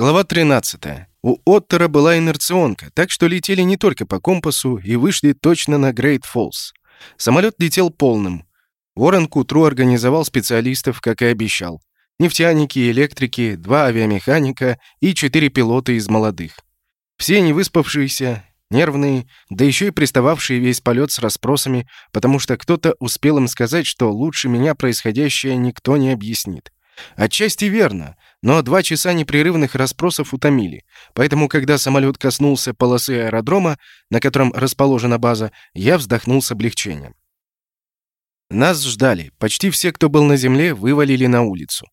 Глава 13. У Оттера была инерционка, так что летели не только по компасу и вышли точно на Грейт Фоллс. Самолет летел полным. Уоррен к утру организовал специалистов, как и обещал. Нефтяники, электрики, два авиамеханика и четыре пилота из молодых. Все не выспавшиеся, нервные, да еще и пристававшие весь полет с расспросами, потому что кто-то успел им сказать, что лучше меня происходящее никто не объяснит. Отчасти верно, но два часа непрерывных расспросов утомили. Поэтому, когда самолет коснулся полосы аэродрома, на котором расположена база, я вздохнул с облегчением. Нас ждали. Почти все, кто был на земле, вывалили на улицу.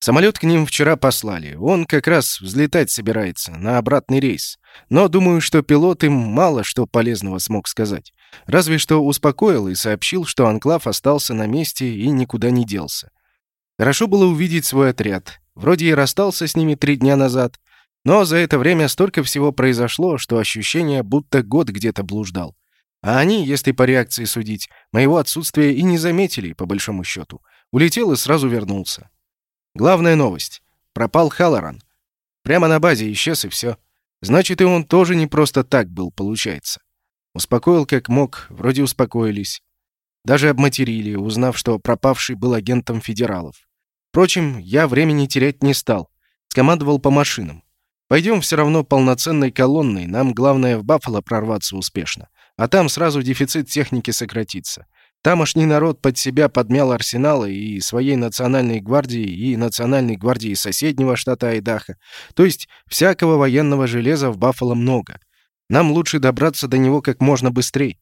Самолет к ним вчера послали. Он как раз взлетать собирается, на обратный рейс. Но думаю, что пилот им мало что полезного смог сказать. Разве что успокоил и сообщил, что Анклав остался на месте и никуда не делся. Хорошо было увидеть свой отряд. Вроде и расстался с ними три дня назад, но за это время столько всего произошло, что ощущение, будто год где-то блуждал. А они, если по реакции судить, моего отсутствия и не заметили, по большому счету. Улетел и сразу вернулся. Главная новость. Пропал Халлоран. Прямо на базе исчез и все. Значит, и он тоже не просто так был, получается. Успокоил как мог, вроде успокоились. Даже обматерили, узнав, что пропавший был агентом федералов. Впрочем, я времени терять не стал. Скомандовал по машинам. Пойдем все равно полноценной колонной, нам главное в Баффало прорваться успешно. А там сразу дефицит техники сократится. Тамошний народ под себя подмял арсеналы и своей национальной гвардии, и национальной гвардии соседнего штата Айдахо. То есть всякого военного железа в Баффало много. Нам лучше добраться до него как можно быстрее.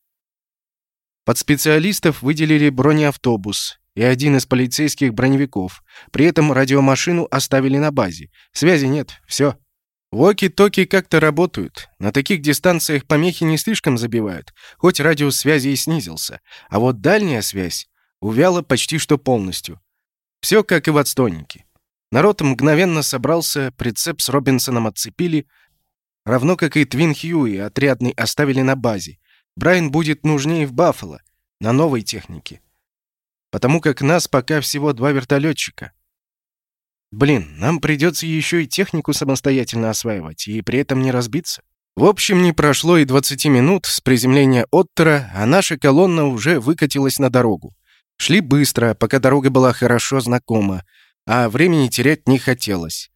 Под специалистов выделили бронеавтобус и один из полицейских броневиков. При этом радиомашину оставили на базе. Связи нет, все. Воки-токи как-то работают. На таких дистанциях помехи не слишком забивают, хоть радиус связи и снизился. А вот дальняя связь увяла почти что полностью. Все как и в отстойнике. Народ мгновенно собрался, прицеп с Робинсоном отцепили, равно как и Твин Хьюи отрядный оставили на базе, Брайан будет нужнее в Баффало, на новой технике. Потому как нас пока всего два вертолетчика. Блин, нам придется еще и технику самостоятельно осваивать, и при этом не разбиться. В общем, не прошло и 20 минут с приземления Оттера, а наша колонна уже выкатилась на дорогу. Шли быстро, пока дорога была хорошо знакома, а времени терять не хотелось.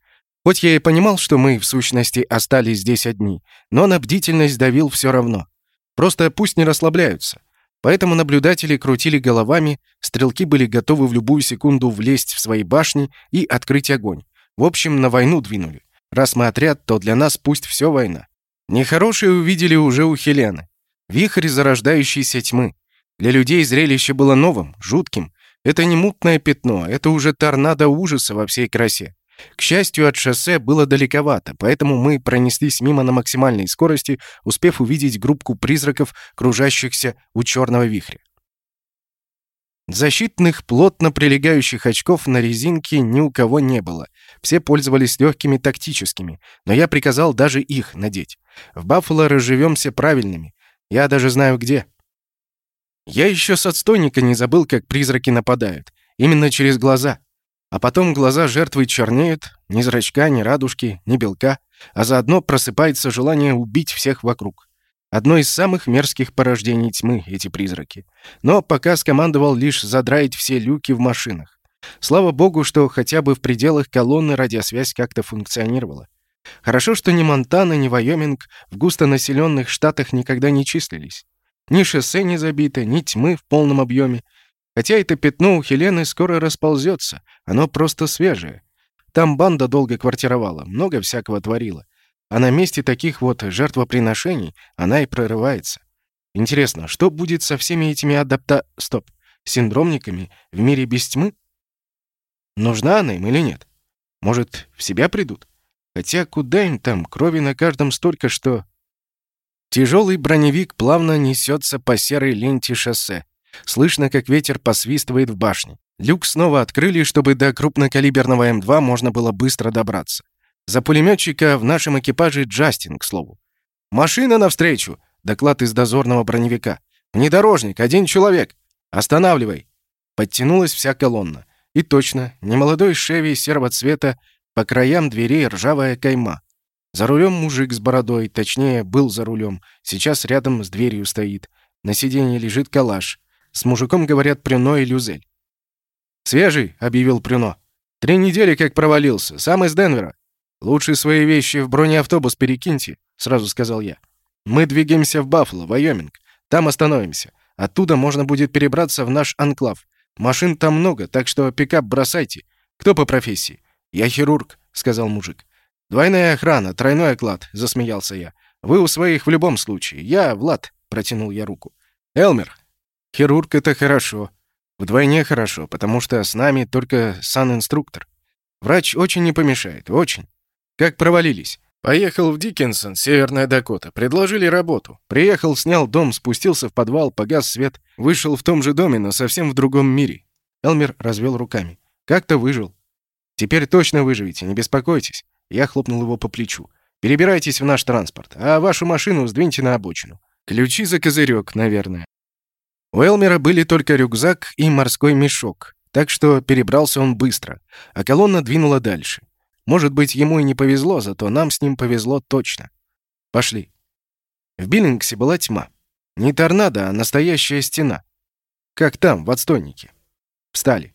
Хоть я и понимал, что мы, в сущности, остались здесь одни, но на бдительность давил все равно. Просто пусть не расслабляются. Поэтому наблюдатели крутили головами, стрелки были готовы в любую секунду влезть в свои башни и открыть огонь. В общем, на войну двинули. Раз мы отряд, то для нас пусть все война. Нехорошие увидели уже у Хелены. Вихрь зарождающейся тьмы. Для людей зрелище было новым, жутким. Это не мутное пятно, это уже торнадо ужаса во всей красе. К счастью, от шоссе было далековато, поэтому мы пронеслись мимо на максимальной скорости, успев увидеть группку призраков, кружащихся у черного вихря. Защитных, плотно прилегающих очков на резинке ни у кого не было. Все пользовались легкими тактическими, но я приказал даже их надеть. В Баффало разживемся правильными. Я даже знаю где. Я еще с отстойника не забыл, как призраки нападают. Именно через глаза. А потом глаза жертвы чернеют, ни зрачка, ни радужки, ни белка, а заодно просыпается желание убить всех вокруг. Одно из самых мерзких порождений тьмы эти призраки. Но пока скомандовал лишь задраить все люки в машинах. Слава богу, что хотя бы в пределах колонны радиосвязь как-то функционировала. Хорошо, что ни Монтана, ни Вайоминг в густонаселенных штатах никогда не числились. Ни шоссе не забито, ни тьмы в полном объеме, Хотя это пятно у Хелены скоро расползется, оно просто свежее. Там банда долго квартировала, много всякого творила. А на месте таких вот жертвоприношений она и прорывается. Интересно, что будет со всеми этими адапта... Стоп. Синдромниками в мире без тьмы? Нужна она им или нет? Может, в себя придут? Хотя куда им там, крови на каждом столько, что... Тяжелый броневик плавно несется по серой ленте шоссе. Слышно, как ветер посвистывает в башне. Люк снова открыли, чтобы до крупнокалиберного М2 можно было быстро добраться. За пулеметчика в нашем экипаже Джастин, к слову. «Машина навстречу!» — доклад из дозорного броневика. «Внедорожник, один человек! Останавливай!» Подтянулась вся колонна. И точно, немолодой Шеви серого цвета По краям дверей ржавая кайма. За рулем мужик с бородой, точнее, был за рулем. Сейчас рядом с дверью стоит. На сиденье лежит калаш. С мужиком говорят Прюно и Люзель. «Свежий», — объявил Прюно. «Три недели как провалился. Сам из Денвера. Лучше свои вещи в бронеавтобус перекиньте», — сразу сказал я. «Мы двигаемся в Баффало, Вайоминг. Там остановимся. Оттуда можно будет перебраться в наш анклав. Машин там много, так что пикап бросайте. Кто по профессии?» «Я хирург», — сказал мужик. «Двойная охрана, тройной оклад», — засмеялся я. «Вы у своих в любом случае. Я Влад», — протянул я руку. «Элмер». «Хирург — это хорошо. Вдвойне хорошо, потому что с нами только сан-инструктор. Врач очень не помешает, очень. Как провалились?» Поехал в Диккенсон, Северная Дакота. Предложили работу. Приехал, снял дом, спустился в подвал, погас свет. Вышел в том же доме, но совсем в другом мире. Элмер развел руками. Как-то выжил. Теперь точно выживете, не беспокойтесь. Я хлопнул его по плечу. Перебирайтесь в наш транспорт, а вашу машину сдвиньте на обочину. Ключи за козырек, наверное. У Элмера были только рюкзак и морской мешок, так что перебрался он быстро, а колонна двинула дальше. Может быть, ему и не повезло, зато нам с ним повезло точно. Пошли. В Биллингсе была тьма. Не торнадо, а настоящая стена. Как там, в отстойнике. Встали.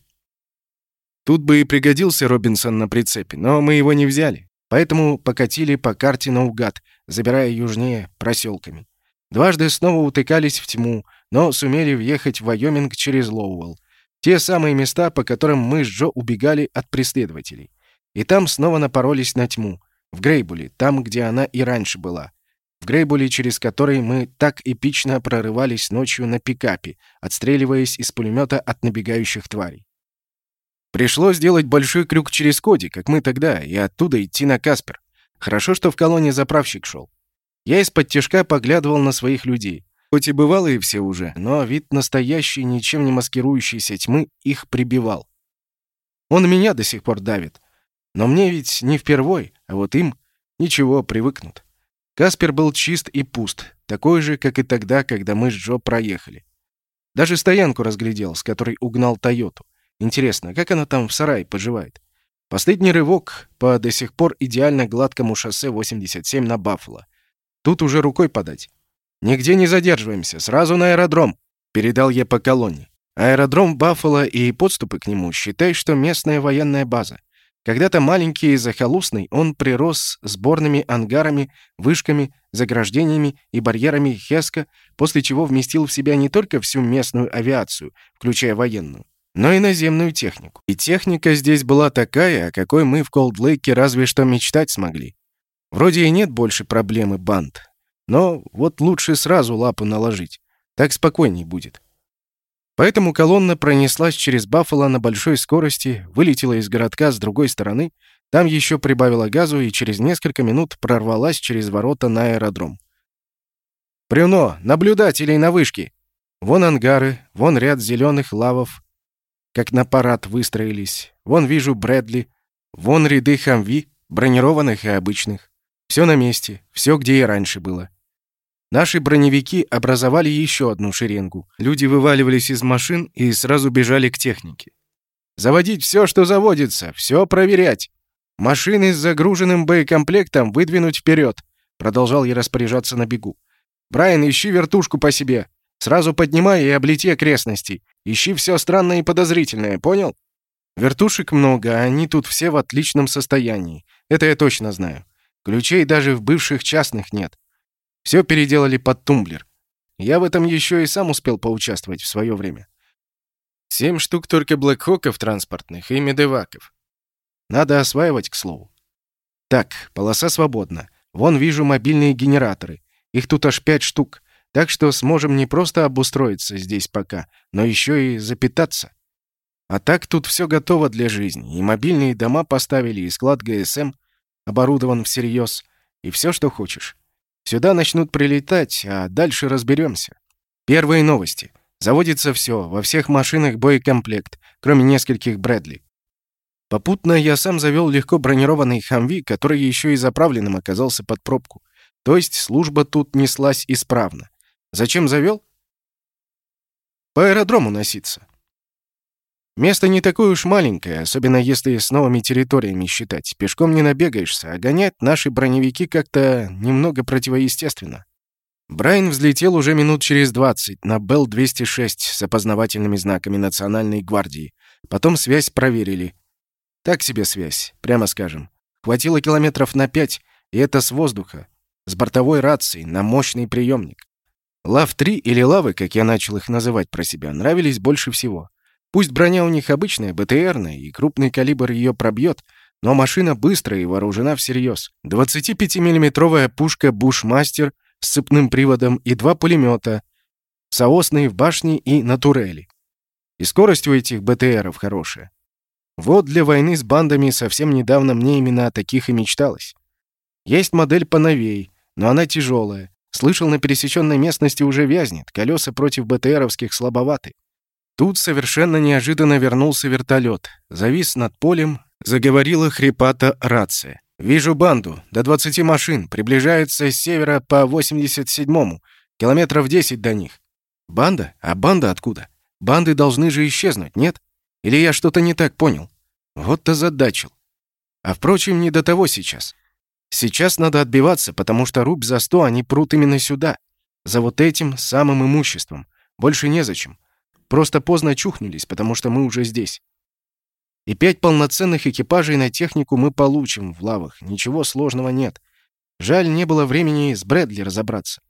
Тут бы и пригодился Робинсон на прицепе, но мы его не взяли. Поэтому покатили по карте наугад, забирая южнее проселками. Дважды снова утыкались в тьму, но сумели въехать в Вайоминг через Лоуэлл. Те самые места, по которым мы с Джо убегали от преследователей. И там снова напоролись на тьму. В Грейбуле, там, где она и раньше была. В Грейбуле, через который мы так эпично прорывались ночью на пикапе, отстреливаясь из пулемета от набегающих тварей. Пришлось сделать большой крюк через Коди, как мы тогда, и оттуда идти на Каспер. Хорошо, что в колонии заправщик шел. Я из-под тяжка поглядывал на своих людей. Хоть и бывалые все уже, но вид настоящей, ничем не маскирующейся тьмы их прибивал. Он меня до сих пор давит. Но мне ведь не впервой, а вот им ничего, привыкнут. Каспер был чист и пуст, такой же, как и тогда, когда мы с Джо проехали. Даже стоянку разглядел, с которой угнал Тойоту. Интересно, как она там в сарае поживает? Последний рывок по до сих пор идеально гладкому шоссе 87 на Баффало. Тут уже рукой подать. «Нигде не задерживаемся, сразу на аэродром», — передал я по колонне. Аэродром Баффало и подступы к нему, считай, что местная военная база. Когда-то маленький и захолустный, он прирос сборными ангарами, вышками, заграждениями и барьерами Хеско, после чего вместил в себя не только всю местную авиацию, включая военную, но и наземную технику. И техника здесь была такая, о какой мы в Колд-Лейке разве что мечтать смогли. Вроде и нет больше проблемы банд, но вот лучше сразу лапу наложить, так спокойней будет. Поэтому колонна пронеслась через Баффало на большой скорости, вылетела из городка с другой стороны, там еще прибавила газу и через несколько минут прорвалась через ворота на аэродром. «Брюно! Наблюдателей на вышке!» Вон ангары, вон ряд зеленых лавов, как на парад выстроились. Вон вижу Брэдли, вон ряды хамви, бронированных и обычных. Все на месте, все где и раньше было. Наши броневики образовали еще одну шеренгу. Люди вываливались из машин и сразу бежали к технике. «Заводить все, что заводится, все проверять. Машины с загруженным боекомплектом выдвинуть вперед», продолжал я распоряжаться на бегу. «Брайан, ищи вертушку по себе. Сразу поднимай и облети окрестности. Ищи все странное и подозрительное, понял?» Вертушек много, а они тут все в отличном состоянии. Это я точно знаю. Ключей даже в бывших частных нет. Все переделали под тумблер. Я в этом еще и сам успел поучаствовать в свое время. Семь штук только блэкхоков транспортных и медеваков. Надо осваивать, к слову. Так, полоса свободна. Вон вижу мобильные генераторы. Их тут аж пять штук. Так что сможем не просто обустроиться здесь пока, но еще и запитаться. А так тут все готово для жизни. И мобильные дома поставили, и склад ГСМ оборудован всерьез, и все, что хочешь. Сюда начнут прилетать, а дальше разберемся. Первые новости. Заводится все, во всех машинах боекомплект, кроме нескольких Брэдли. Попутно я сам завел легко бронированный Хамви, который еще и заправленным оказался под пробку. То есть служба тут неслась исправно. Зачем завел? По аэродрому носиться. Место не такое уж маленькое, особенно если с новыми территориями считать. Пешком не набегаешься, а гонять наши броневики как-то немного противоестественно. Брайан взлетел уже минут через 20 на Белл-206 с опознавательными знаками Национальной гвардии. Потом связь проверили. Так себе связь, прямо скажем. Хватило километров на пять, и это с воздуха. С бортовой рацией, на мощный приемник. Лав-3 или Лавы, как я начал их называть про себя, нравились больше всего. Пусть броня у них обычная, БТРная, и крупный калибр ее пробьет, но машина быстрая и вооружена всерьез. 25-миллиметровая пушка «Бушмастер» с цепным приводом и два пулемета, соосные в башне и на турели. И скорость у этих БТРов хорошая. Вот для войны с бандами совсем недавно мне именно о таких и мечталось. Есть модель поновей, но она тяжелая. Слышал, на пересеченной местности уже вязнет, колеса против БТРовских слабоваты. Тут совершенно неожиданно вернулся вертолет. Завис над полем, заговорила хрипата рация. «Вижу банду. До 20 машин. Приближаются с севера по 87-му. Километров 10 до них». «Банда? А банда откуда? Банды должны же исчезнуть, нет? Или я что-то не так понял? Вот-то задачил. А впрочем, не до того сейчас. Сейчас надо отбиваться, потому что рубь за сто они прут именно сюда. За вот этим самым имуществом. Больше незачем. Просто поздно чухнулись, потому что мы уже здесь. И пять полноценных экипажей на технику мы получим в лавах. Ничего сложного нет. Жаль, не было времени с Брэдли разобраться.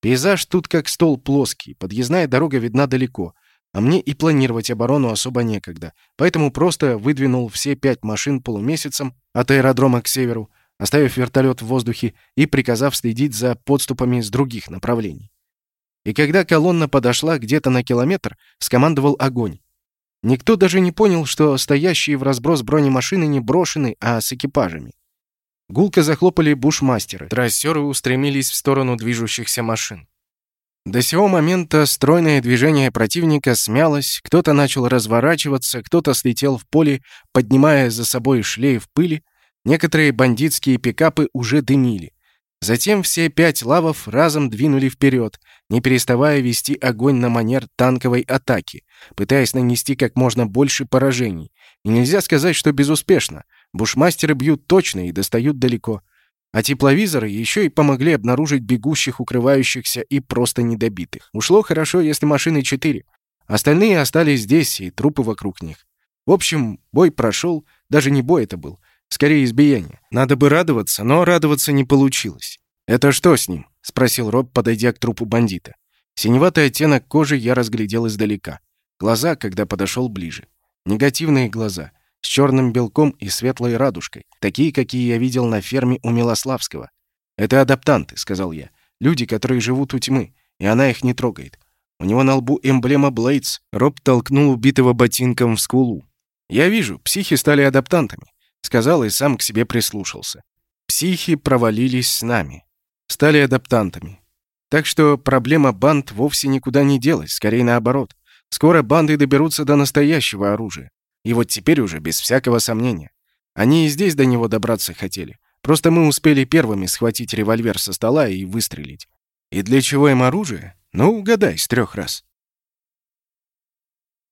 Пейзаж тут как стол плоский, подъездная дорога видна далеко, а мне и планировать оборону особо некогда, поэтому просто выдвинул все пять машин полумесяцем от аэродрома к северу, оставив вертолет в воздухе и приказав следить за подступами с других направлений. И когда колонна подошла где-то на километр, скомандовал огонь. Никто даже не понял, что стоящие в разброс бронемашины не брошены, а с экипажами. Гулко захлопали бушмастеры. Трассеры устремились в сторону движущихся машин. До сего момента стройное движение противника смялось, кто-то начал разворачиваться, кто-то слетел в поле, поднимая за собой шлейф пыли, некоторые бандитские пикапы уже дымили. Затем все пять лавов разом двинули вперед, не переставая вести огонь на манер танковой атаки, пытаясь нанести как можно больше поражений. И нельзя сказать, что безуспешно. Бушмастеры бьют точно и достают далеко. А тепловизоры еще и помогли обнаружить бегущих, укрывающихся и просто недобитых. Ушло хорошо, если машины четыре. Остальные остались здесь, и трупы вокруг них. В общем, бой прошел, даже не бой это был — Скорее, избиение. Надо бы радоваться, но радоваться не получилось. «Это что с ним?» — спросил Роб, подойдя к трупу бандита. Синеватый оттенок кожи я разглядел издалека. Глаза, когда подошел ближе. Негативные глаза, с черным белком и светлой радужкой, такие, какие я видел на ферме у Милославского. «Это адаптанты», — сказал я. «Люди, которые живут у тьмы, и она их не трогает. У него на лбу эмблема Блейдс». Роб толкнул убитого ботинком в скулу. «Я вижу, психи стали адаптантами сказал и сам к себе прислушался. Психи провалились с нами, стали адаптантами. Так что проблема банд вовсе никуда не делась, скорее наоборот. Скоро банды доберутся до настоящего оружия. И вот теперь уже без всякого сомнения. Они и здесь до него добраться хотели. Просто мы успели первыми схватить револьвер со стола и выстрелить. И для чего им оружие? Ну, угадай с трех раз.